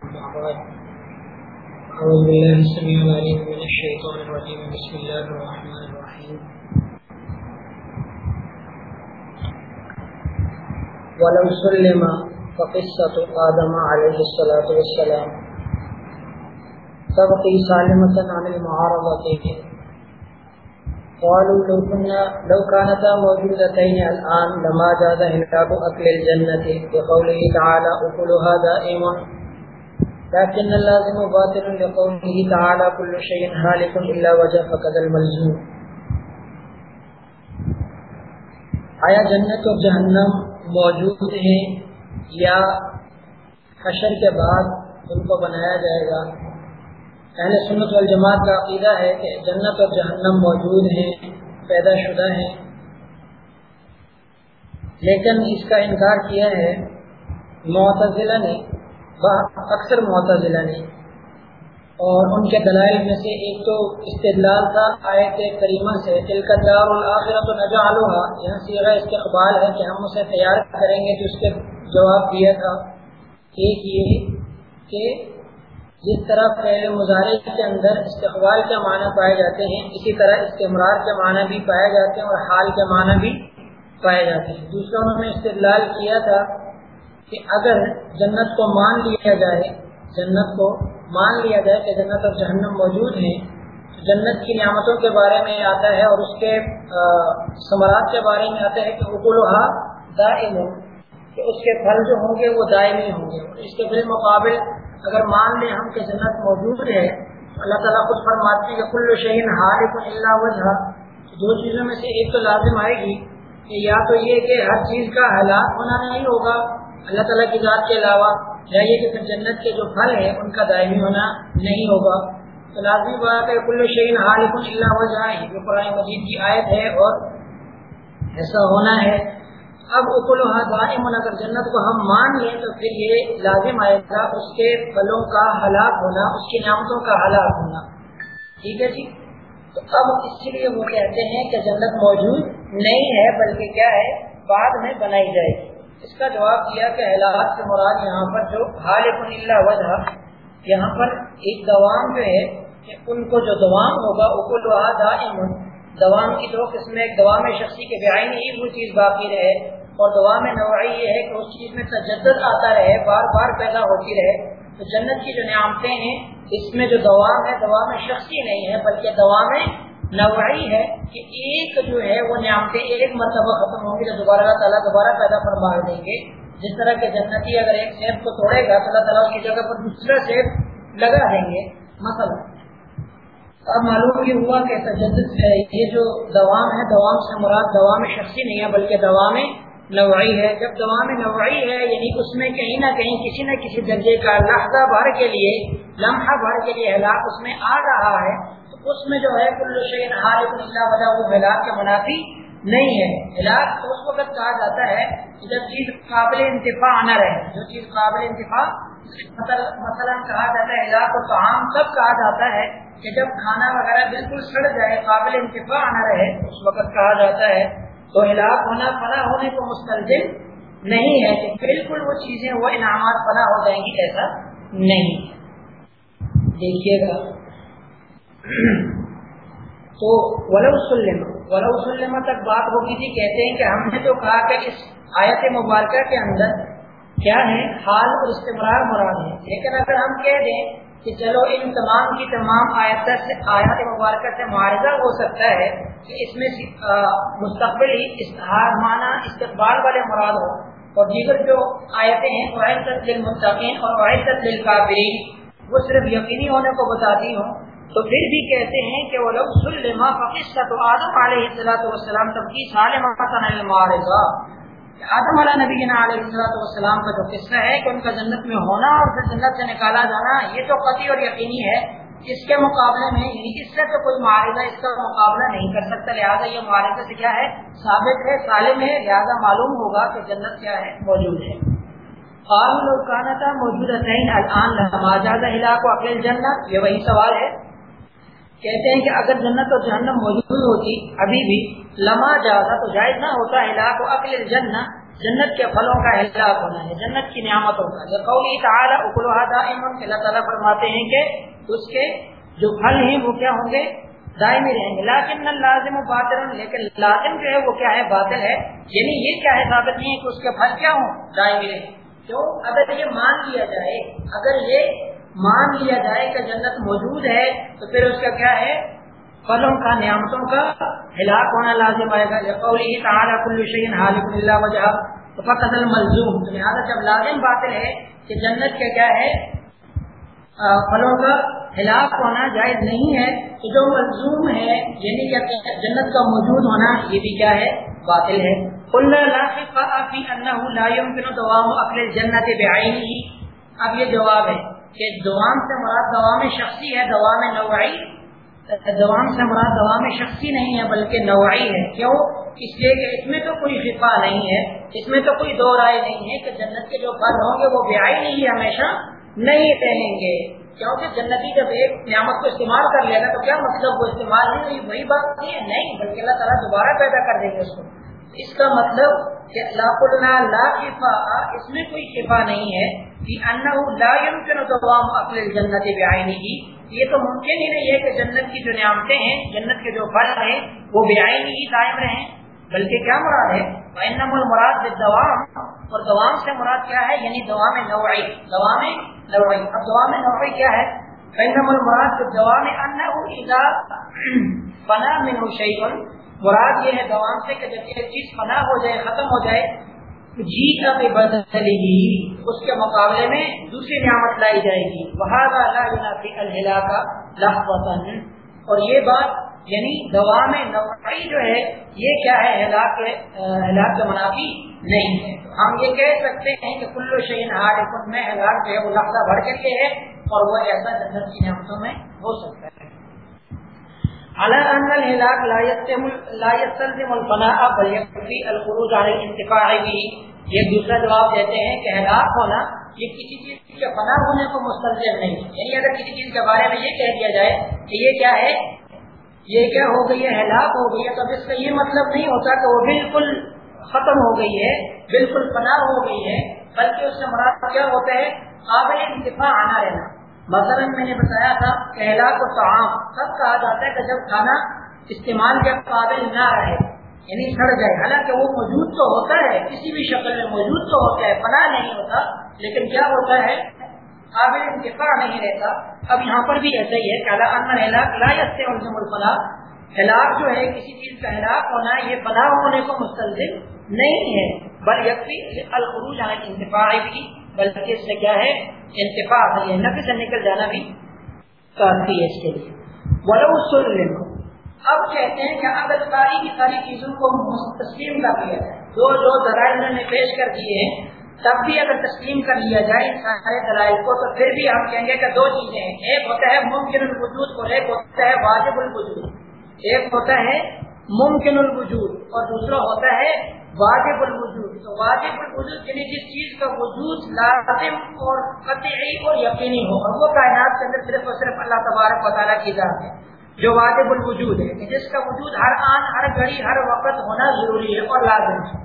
بعد أعوذ بالله السميع العليم من الشيطان الرجيم. بسم الله الرحمن الرحيم. ولو سلم فقصة آدم عليه الصلاة والسلام. تبقي سالمة عن المعارضة قالوا لو كنا لو كانتا موجودتين الآن لما جاز هلكاب أكل الجنة. بقوله تعالى أكلها دائم لكن اللازم باطل لقوله تعالى كل شيء هالك إلا وجه فقد الملزوم. آیا جنت اور جہنم موجود ہیں یا حشر کے بعد ان کو بنایا جائے گا؟ اہل سنت والجماعت کا عقیدہ ہے کہ جنت اور جہنم موجود ہیں، پیدا شدہ ہیں۔ لیکن اس کا انکار کیا ہے، معتزلہ نے اکثر معتزلہ نے اور ان کے دلائل میں سے ایک تو استدلال تھا، آیت کریمہ سے دار الآخرت و نجا یہاں سیرا اس کے اقبال ہے کہ ہم اسے تیار کریں گے جو اس کے جواب دیا تھا۔ ایک یہ کہ جس طرح فعل مظاہرے کے اندر استقبال کے معنی پائے جاتے ہیں، اسی طرح استمرار کے معنی بھی پائے جاتے ہیں اور حال کے معنی بھی پائے جاتے ہیں۔ دوسرا انہوں نے استدلال کیا تھا کہ اگر جنت کو مان لیا جائے، جنت کو مان لیا جائے کہ جنت اور جہنم موجود ہیں، تو جنت کی نعمتوں کے بارے میں آتا ہے اور اس کے ثمرات کے بارے میں آتا ہے کہ اکولوہا دائم، کہ اس کے پھل جو ہوں گے وہ دائمی ہوں گے۔ اس کے بالمقابل اگر مان لیں ہم کہ جنت موجود ہے اللہ تعالیٰ خود فرماتی کہ کل شہین ہار اللہ وجہ دو چیزوں میں سے ایک تو لازم آئے گی کہ یا تو یہ کہ ہر چیز کا ہلاک ہونا نہیں ہوگا اللہ تعالیٰ کی ذات کے علاوہ یا یہ کہ پھر جنت کے جو پھل ہیں، ان کا دائمی ہونا نہیں ہوگا۔ تو لازمی بات ہے، کل شہین ہار اللہ وجہ جو قرآن مجید کی آیت ہے اور ایسا ہونا ہے۔ اب اکلوحا دائم اگر جنت کو ہم مان لیں تو پھر یہ لازم آئے گا اس کے پھلوں کا ہلاک ہونا، اس کی نعمتوں کا ہلاک ہونا۔ ٹھیک ہے جی؟ تو اب اس لیے وہ کہتے ہیں کہ جنت موجود نہیں ہے، بلکہ کیا ہے؟ بعد میں بنائی جائے گی۔ اس کا جواب دیا کہ حالات سے مراد یہاں پر جو حال اللہ وجہ، یہاں پر ایک دوام جو ہے کہ ان کو جو دوام ہوگا اکلوحا دائم دوام کی دو قسم ایک دوام شخصی کے بیائی ہی وہ چیز باقی رہے۔ اور دعا میں یہ ہے کہ اس چیز میں تجدد آتا رہے، بار بار پیدا ہوتی رہے۔ تو جنت کی جو نعمتیں ہیں، اس میں جو دوا ہے دوا میں شخصی نہیں ہے، بلکہ دوا میں نوائی ہے کہ ایک جو ہے وہ نعمتیں ایک مرتبہ ختم ہوں گی تو دوبارہ اللہ تعالیٰ دوبارہ پیدا فرما دیں گے۔ جس طرح کے جنتی اگر ایک سیب کو توڑے گا تو اللہ تعالیٰ اس کی جگہ پر دوسرا سیب لگا دیں گے۔ مثلا اب معلوم یہ ہوا کہ تجدد یہ جو دوام ہے، دوام سے مراد دوام شخصی نہیں ہے، بلکہ دوام نوائی ہے۔ جب دوا میں ہے یعنی اس میں کہیں نہ کہیں، کسی نہ کسی درجے کا لحظہ بھر کے لیے، لمحہ بھر کے لیے ہلاک اس میں آ رہا ہے۔ اس میں جو ہے کل شعین اللہ وجہ وہ ہلاک کے منافی نہیں ہے۔ ہلاک اس وقت کہا جاتا ہے کہ جب چیز قابل انتفاع نہ رہے، جو چیز قابل انتفاع، مثلا کہا جاتا ہے ہلاک و تعام سب کہا جاتا ہے کہ جب کھانا وغیرہ بالکل سڑ جائے، قابل انتفاع نہ رہے، اس وقت کہا جاتا ہے۔ تو ہلاک ہونا فنا ہونے کو مستلزم نہیں ہے کہ بالکل وہ چیزیں، وہ انعامات فنا ہو جائیں گی ایسا نہیں دیکھیے گا۔ تو ولو سلم ولو سلم تک بات ہوگی تھی کہتے ہیں کہ ہم نے تو کہا کہ اس آیت مبارکہ کے اندر کیا ہے؟ حال اور استمرار مراد ہے۔ لیکن اگر ہم کہہ دیں کہ چلو ان تمام کی تمام آیت سے آیات مبارکہ سے معارضہ ہو سکتا ہے کہ اس میں مستقبل ہی معنی استقبال والے مراد ہو اور دیگر جو آیتیں ہیں واحد للمتقین اور واحد للکافرین وہ صرف یقینی ہونے کو بتاتی ہوں تو پھر بھی کہتے ہیں کہ وہ لوگ سلما فقصت آدم علیہ السلام تب کی سالم آدم علیہ نبی علیہ السلام کا جو قصہ ہے کہ ان کا جنت میں ہونا اور پھر جنت سے نکالا جانا، یہ تو قطعی اور یقینی ہے اس کے مقابلے میں یعنی اس سے تو کوئی معاہدہ اس کا مقابلہ نہیں کر سکتا، لہٰذا یہ معاہدے سے کیا ہے؟ ثابت ہے، سالم ہے، لہٰذا معلوم ہوگا کہ جنت کیا ہے، موجود ہے۔ قابل اور کانتا موجود ہے جنت یہ وہی سوال ہے۔ کہتے ہیں کہ اگر جنت اور جہنم موجود ہوتی، ابھی بھی لمحہ جاتا تو جائز نہ ہوتا، ہلاک و عقل جنت جنت کے پھلوں کا ہلاک ہونا ہے، جنت کی نعمتوں کا قولی تعالیٰ اکلوحا دائمن اللہ تعالیٰ فرماتے ہیں کہ اس کے جو پھل ہیں وہ کیا ہوں گے؟ دائمی رہیں گے۔ لیکن لازم و باطل لیکن لازم جو ہے وہ کیا ہے؟ باطل ہے۔ یعنی یہ کیا ہے؟ ثابت نہیں ہے کہ اس کے پھل کیا ہوں، دائمی رہیں۔ کیوں؟ اگر یہ مان لیا جائے، اگر یہ مان لیا جائے کہ جنت موجود ہے، تو پھر اس کا کیا ہے؟ پھلوں کا، نعمتوں کا ہلاک ہونا لازم آئے گا۔ تعالیٰ کل شعین حالب اللہ وجہ، تو فقط الملزوم لہٰذا جب لازم باطل ہے کہ جنت کے کیا ہے؟ پھلوں کا ہلاک ہونا جائز نہیں ہے، تو جو ملزوم ہے یعنی کہ جنت کا موجود ہونا، یہ بھی کیا ہے؟ باطل ہے۔ جنت اب یہ جواب ہے۔ کہ دوام سے مراد دوام شخصی ہے، دوام نوعی۔ دوام سے مراد دوام شخصی نہیں ہے، بلکہ نوعی ہے۔ کیوں؟ اس لیے کہ اس میں تو کوئی شفا نہیں ہے، اس میں تو کوئی دو رائے نہیں ہے کہ جنت کے جو پھل ہوں گے وہ بیائی نہیں ہمیشہ، نہیں رہیں گے۔ کیونکہ جنتی جب ایک نعمت کو استعمال کر لے گا تو کیا مطلب وہ استعمال نہیں ہوئی؟ وہی بات نہیں ہے، نہیں، بلکہ اللہ تعالیٰ دوبارہ پیدا کر دیں گے اس کو۔ اس کا مطلب کہ لا لا شفا اس میں کوئی شفا نہیں ہے، کہ لا يمكن دوام عقل الجنت بعینہ یہ تو ممکن ہی نہیں ہے کہ جنت کی جو نعمتیں ہیں، جنت کے جو پھل ہیں، وہ بعینہ ہی قائم رہیں۔ بلکہ کیا مراد ہے؟ وانما المراد بالدوام۔ اور دوام سے مراد کیا ہے؟ یعنی دوام نوعی۔ دوام نوعی۔ اب دوام نوعی کیا ہے؟ وانما المراد بالدوام انه اذا فنا منه شيء۔ مراد یہ ہے دوام سے کہ جب یہ چیز فنا ہو جائے، ختم ہو جائے جی کا بھی بدلے گی، اس کے مقابلے میں دوسری نعمت لائی جائے گی۔ الحلا کا اور یہ بات یعنی دوام نوعی جو ہے، یہ کیا ہے؟ ہلاک ہلاک کے منافی نہیں ہے۔ ہم یہ کہہ سکتے ہیں کہ کلو شہین ہار میں ہلاک جو ہے، وہ لفظہ بھر کے ہے اور وہ ایسا جنت کی نعمتوں میں ہو سکتا ہے۔ یہ دوسرا جواب دیتے ہیں کہ ہلاک ہونا یہ کسی چیز کے فنا ہونے کو مستلزم نہیں یعنی اگر کسی چیز کے بارے میں یہ کہہ دیا جائے کہ یہ کیا ہے، یہ کیا ہو گئی ہے، ہلاک ہو گئی ہے، تو اس کا یہ مطلب نہیں ہوتا کہ وہ بالکل ختم ہو گئی ہے، بالکل فنا ہو گئی ہے، بلکہ اس سے مراد کیا ہوتا ہے؟ قابل انتفاع آنا رہنا۔ مثلا میں نے بتایا تھا پہلا کو تعام سب کہا جاتا ہے کہ جب کھانا استعمال کے قابل نہ رہے یعنی سڑ جائے، حالانکہ وہ موجود تو ہوتا ہے، کسی بھی شکل میں موجود تو ہوتا ہے پناہ نہیں ہوتا، لیکن کیا ہوتا ہے؟ قابل انتفاع نہیں رہتا۔ اب یہاں پر بھی ایسا ہی ہے ہلاک جو ہے، کسی چیز کا ہلاک ہونا، یہ پناہ ہونے کو مستلزم نہیں ہے، بل یقینی الخروج انتفاع بھی۔ بلکہ اس سے کیا ہے؟ انتفاع ہے نفی سے نکل جانا بھی کافی ہے اس کے لیے۔ ولو سن اب کہتے ہیں کہ اگر ساری کی ساری چیزوں کو تسلیم کر لیا جائے۔ جو جو دلائل انہوں نے پیش کر دیے ہیں، تب بھی اگر تسلیم کر لیا جائے ان سارے دلائل کو، تو پھر بھی ہم کہیں گے کہ دو چیزیں ہیں۔ ایک ہوتا ہے ممکن الوجود اور ایک ہوتا ہے واجب الوجود۔ ایک ہوتا ہے ممکن الوجود اور دوسرا ہوتا ہے واجب الوجود. تو واجب الوجود یعنی جس چیز کا وجود لازم اور قطعی اور یقینی ہو، اور وہ کائنات کے اندر صرف اور صرف اللہ تبارک و تعالیٰ کی ذات ہے، جو واجب الوجود ہے جس کا وجود ہر آن، ہر گھڑی، ہر وقت ہونا ضروری ہے اور لازم ہے۔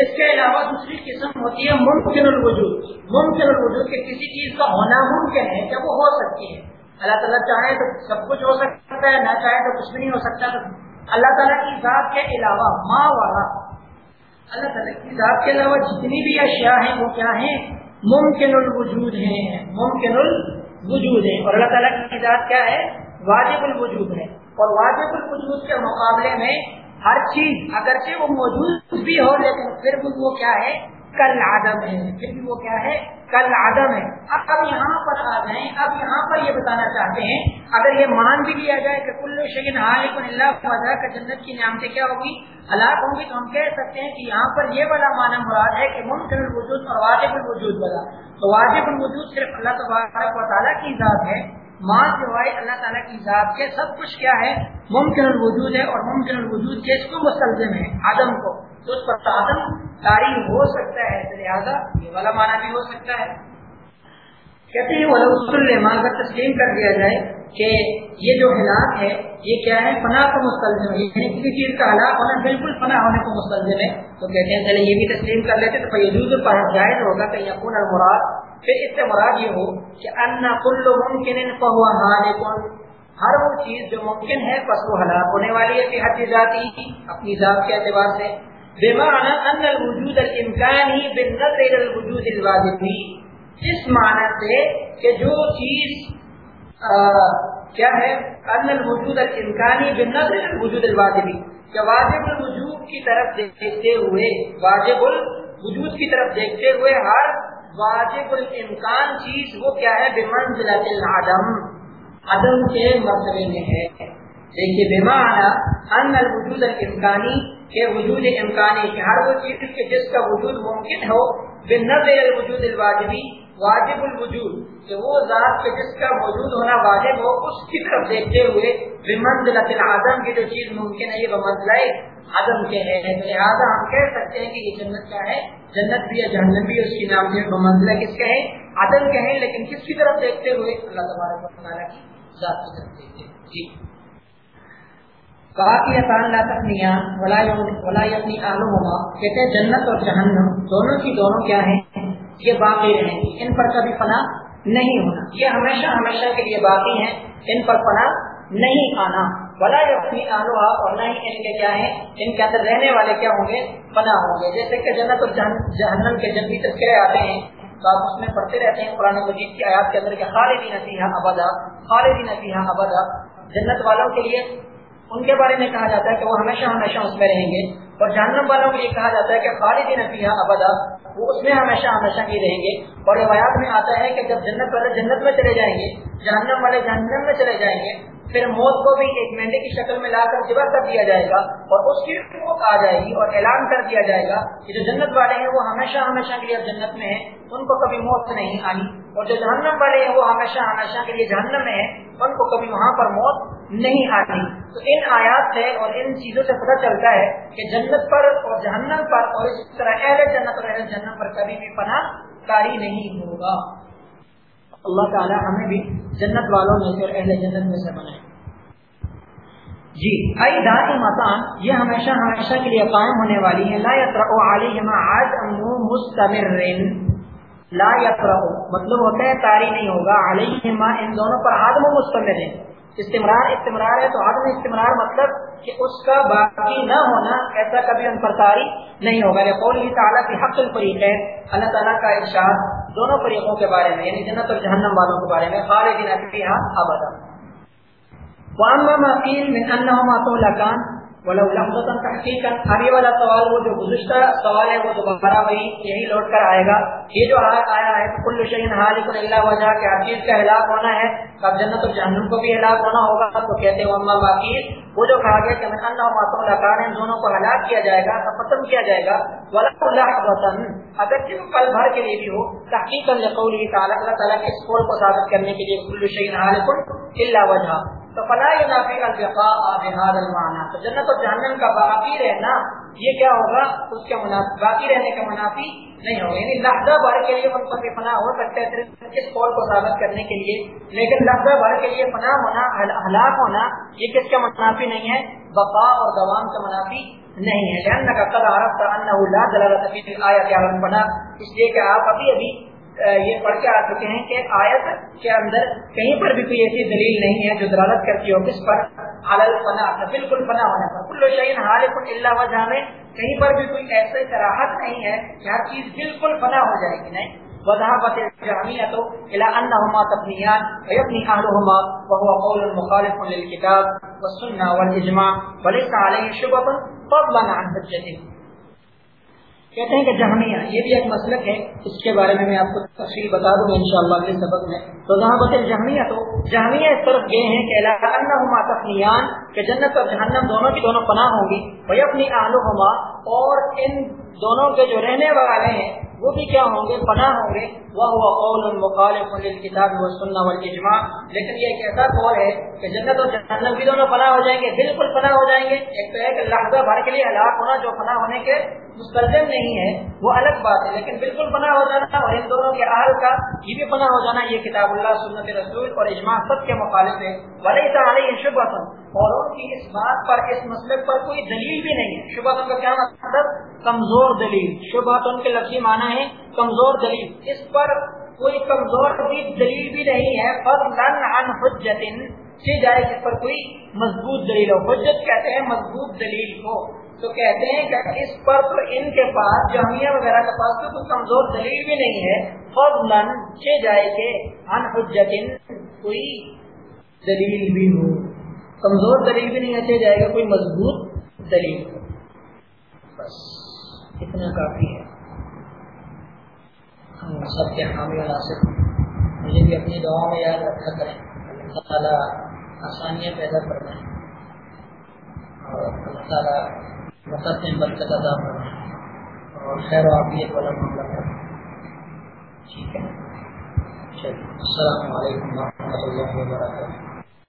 اس کے علاوہ دوسری قسم ہوتی ہے ممکن الوجود. ممکن الوجود کہ کسی چیز کا ہونا ممکن ہے کہ وہ ہو سکتی ہے۔ اللہ تعالیٰ چاہے تو سب کچھ ہو سکتا ہے، نہ چاہے تو کچھ بھی نہیں ہو سکتا اللہ تعالیٰ کی ذات کے علاوہ ماں والا اللہ تعالیٰ کی ذات کے علاوہ جتنی بھی اشیاء ہیں وہ کیا ہیں؟ ممکن الوجود ہیں، ممکن الوجود ہیں۔ اور اللہ تعالیٰ کی ذات کیا ہے؟ واجب الوجود ہے۔ اور واجب الوجود کے مقابلے میں ہر چیز اگرچہ وہ موجود بھی ہو لیکن پھر بھی وہ کیا ہے؟ کل آدم ہے۔ پھر بھی وہ کیا ہے؟ کل آدم ہے۔ اب اب یہاں پر آ جائیں۔ اب یہاں پر یہ بتانا چاہتے ہیں، اگر یہ مان بھی لیا جائے کہ کلو شکین اللہ کا جنت کی نعمتیں کیا ہوگی؟ ہلاک ہوں گی تو ہم کہہ سکتے ہیں کہ یہاں پر یہ والا معنی مراد ہے کہ ممکن الوجود اور واجب الوجود والا۔ تو واجب الوجود صرف اللہ تبارک و تعالیٰ کی ذات ہے۔ ماں سوائے اللہ تعالیٰ کی ذات کے سب کچھ کیا ہے؟ ممکن الوجود ہے اور ممکن الوجود کے اس کو مستلزم ہے آدم کو۔ تو اس پر آدم تاری ہو سکتا ہے لہٰذا یہ والا معنی بھی ہو سکتا ہے۔ کہتے ہیں وہ کا تسلیم کر دیا جائے کہ یہ جو ہلاک ہے، یہ کیا ہے؟ فنا کو مستلزم ہے۔ یعنی کسی چیز کا ہلاک ہونا بالکل فنا ہونے کو مستلزم ہے۔ تو کہتے ہیں، چلے یہ بھی تسلیم کر لیتے تو فیجوز پر جائز ہوگا کہ یقون المراد۔ پھر اس سے مراد یہ ہو کہ ان کل ممکن فہو حالکن ہر وہ چیز جو ممکن ہے پس وہ ہلاک ہونے والی ہے۔ کہ حد ذاتی، اپنی ذات کے اعتبار سے۔ بمعنى ان الوجود الامکانی بالنظر الى الوجود الواجبی اس معنی سے کہ جو چیز کیا ہے؟ ان الوجود الامکانی بالنظر الى الوجود الواجبی کہ واجب الوجود کی طرف دیکھتے ہوئے، واجب الوجود کی طرف دیکھتے ہوئے ہر واجب الامکان چیز وہ کیا ہے؟ بمنزلت العدم، عدم کے مرتبے میں ہے. دیکھیے بیمانہ ان الوجود الامکانی کہ وجود امکانی کہ ہر وہ چیز کے جس کا وجود ممکن ہو، بنظر الوجود الواجبی واجب الوجود، کہ وہ ذات کے جس کا موجود ہونا واجب ہو، اس کی طرف دیکھتے ہوئے، بمنزلت العدم کی جو چیز ممکن ہے، یہ بمنزلہ عدم کے ہے۔ لہٰذا ہم کہہ سکتے ہیں کہ یہ جنت کیا ہے، جنت بھی ہے، جہنم بھی اس کی نام سے بمنزلہ۔ کس کا ہے؟ عدم کے ہیں لیکن کس کی طرف دیکھتے ہوئے؟ اللہ تبارک و تعالیٰ کی ذات کی طرف دیکھتے ہیں جی۔ کہتے ہیں جنت اور جہنم دونوں کی دونوں کیا ہیں؟ یہ باقی رہیں گی۔ ان پر کبھی فنا نہیں ہونا۔ یہ ہمیشہ ہمیشہ کے لیے باقی ہیں۔ ان پر فنا نہیں آنا۔ بلا اپنی آلوہا اور نہ ہی ان کے کیا ہیں؟ ان کے اندر رہنے والے کیا ہوں گے؟ فنا ہوں گے۔ جیسے کہ جنت اور جہنم کے جب بھی تذکرے آتے ہیں، تو آپ اس میں پڑھتے رہتے ہیں قرآن مجید کی آیات کے اندر کہ خالدین فیہا ابدا، خالدین فیہا ابدا۔ جنت والوں کے لیے ان کے بارے میں کہا جاتا ہے کہ وہ ہمیشہ ہمیشہ اس میں رہیں گے اور جہنم والوں کے لیے کہا جاتا ہے کہ خالد نفیہ ابدا، وہ اس میں ہمیشہ ہمیشہ ہی رہیں گے۔ اور روایات میں آتا ہے کہ جب جنت والے جنت میں چلے جائیں گے، جہنم والے جہنم میں چلے جائیں گے، پھر موت کو بھی ایک مینڈے کی شکل میں لا کر جبا کر دیا جائے گا اور اس کی موت آ جائے گی اور اعلان کر دیا جائے گا کہ جو جنت والے ہیں وہ ہمیشہ ہمیشہ کے لیے جنت میں ہیں، ان کو کبھی موت نہیں آنی۔ اور جو جہنم والے ہیں وہ ہمیشہ ہمیشہ کے لیے جہنم میں ہیں، ان کو کبھی وہاں پر موت نہیں آتی تو ان آیات سے اور ان چیزوں سے پتہ چلتا ہے کہ جنت پر اور جہنم پر اور اس طرح اہل جنت اور اہل جنم پر کبھی بھی پناہ کاری نہیں ہوگا۔ اللہ تعالی ہمیں بھی جنت والوں میں سے اور اہل جنت میں سے بنائے۔ جی ائی دار مکان، یہ ہمیشہ ہمیشہ کے لیے قائم ہونے والی ہے لا علیہما مستمر لا مطلب ہوتا ہے تاری نہیں ہوگا۔ علیہما ان دونوں پر آدم مستمر ہے استمرار استمرار ہے تو عدم استمرار مطلب کہ اس کا باقی نہ ہونا، ایسا کبھی ان پر تاری نہیں ہوگا۔ قول ہی تعالیٰ کی حق الفریق ہے۔ اللہ تعالیٰ کا ارشاد دونوں فریقوں کے بارے میں یعنی جنت اور جہنم والوں کے بارے میں، خالدین ابدا۔ وَأَمَّا مَا قِيلْ مِنْ أَنَّهُمَا تُهْلَكَانِ ولو لفظتا آگے والا سوال، وہ جو گزشتہ سوال ہے، وہ دوبارہ وہی یہی لوٹ کر آئے گا۔ یہ جو آیا ہے، کل شہین حالک اللہ وجہ کہ ہر چیز کا ہلاک ہونا ہے اب جنت و جہنم کو بھی ہلاک ہونا ہوگا، تو کہتے ہیں اما باقی وہ جو کہا گیا کہ میں اللہ ماتم لکان ان دونوں کو ہلاک کیا جائے گا ختم کیا جائے گا۔ وطن اگر جس پل بھر کے لیے بھی ہو تحقیق اللہ تعالیٰ کے اس قول کو ثابت کرنے کے لیے کل شہین حالک اللہ وجہ۔ تو فلاح نافی الفقا بحاد المانا تو جنت اور جہنم کا باقی رہنا، یہ کیا ہوگا؟ اس کے منافع باقی رہنے کا منافی نہیں ہوگا. یعنی لفظہ بھر کے لیے ان پر بھی فنا ہو سکتا ہے صرف اس قول کو ثابت کرنے کے لیے. لیکن لفظہ بھر کے لیے فنا ہونا ہلاک ہونا، یہ کس کا منافی نہیں ہے؟ بقا اور دوام کا منافی نہیں ہے. جہن کا قد عرف تھا اللہ دلالت آیا کیا فنا اس لیے کہ آپ ابھی ابھی یہ پڑھ کے آ چکے ہیں کہ آیت کے اندر کہیں پر بھی کوئی ایسی دلیل نہیں ہے جو دلالت کرتی ہو کس پر؟ حلل فنا بالکل فنا ہونے پر۔ کل شعین اللہ وجہ میں کہیں پر بھی کوئی ایسے کراہت نہیں ہے کہ ہر چیز بالکل فنا ہو جائے گی، نہیں؟ وضاحت جامعت الى انهما ويبني وهو قول مخالف للكتاب وليس عليه فضلا عن حجته. کہتے ہیں کہ جہمیہ، یہ بھی ایک مسلک ہے۔ اس کے بارے میں میں آپ کو تفصیل بتا دوں گا ان شاء اللہ اگلے سبق میں۔ تو جہاں بت جہمیہ، تو جہمیہ اس طرف یہ ہیں کہ اللہ کہ جنت اور جہنم دونوں کی دونوں پناہ ہوں گی وہ اپنی آلو اور ان دونوں کے جو رہنے والے ہیں، وہ بھی کیا ہوں گے؟ پناہ ہوں گے۔ وہ ہوا قول المخالف کتاب و سننا والاجماع۔ لیکن یہ ایک ایسا قول ہے کہ جنت اور جہنم بھی دونوں پناہ ہو جائیں گے، بالکل پناہ ہو جائیں گے۔ ایک تو ہے کہ لحظہ بھر کے لیے ہلاک ہونا، جو پناہ ہونے کے مستلزم نہیں ہے، وہ الگ بات ہے، لیکن بالکل بنا ہو جانا اور ان دونوں کے اہل کا یہ بھی بنا ہو جانا، یہ کتاب اللہ، سنت رسول اور اجماع سب کے مخالف ہے۔ ولی تعالی شبہ اور ان کی اس بات پر، اس مسئلے پر کوئی دلیل بھی نہیں ہے۔ شبہ کا کیا مطلب کمزور دلیل۔ شبہ کے لفظی معنی ہے کمزور دلیل۔ اس پر کوئی کمزور بھی دلیل بھی نہیں ہے۔ فضلا عن حجت سے جائے جس پر کوئی مضبوط دلیل ہو۔ حجت کہتے ہیں مضبوط دلیل کو۔ تو کہتے ہیں کہ اس پر تو ان کے پاس جامعہ وغیرہ کے پاس تو کوئی کمزور دلیل بھی نہیں ہے۔ فضلاً چھ جائے کہ ان حجت کوئی دلیل بھی ہو۔ کمزور دلیل بھی نہیں اچھے جائے گا کوئی مضبوط دلیل۔ ہو بس، اتنا کافی ہے۔ ہم سب کے حامی عناصر مجھے بھی اپنی دعاؤں میں یاد رکھا کریں۔ اللہ تعالیٰ آسانیاں پیدا کرنا ہے اور اللہ تعالیٰ وقت میں برکت ادا فرمائے اور خیر و عافیت والا معاملہ کریں ٹھیک ہے۔ چلیے، السلام علیکم و رحمۃ اللہ وبرکاتہ۔